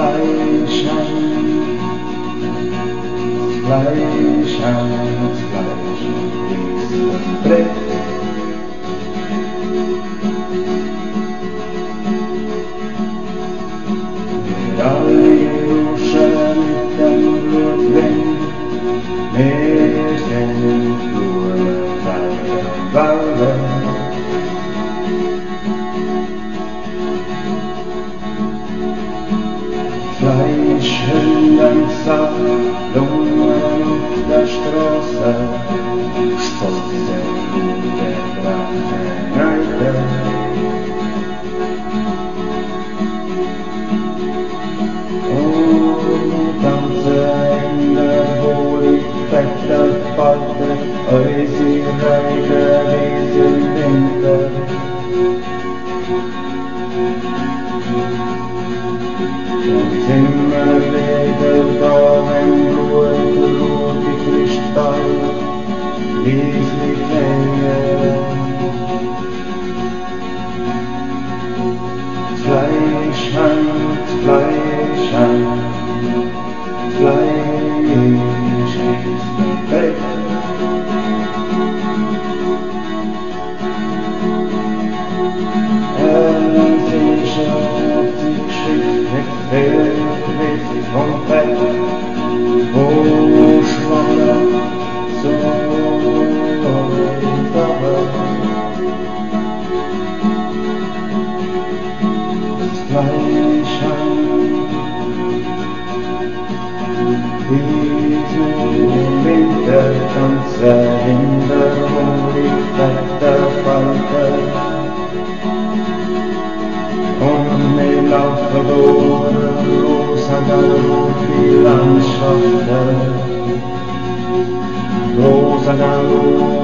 light shine, light shine, light shine. Deixem dançar, não destroça os povos Trompette, wo Schwache zum Unterricht Gleich an diesem Wintertanz Erinnerung liegt auf der Falte und mir laufe durch Rózsagárgó villám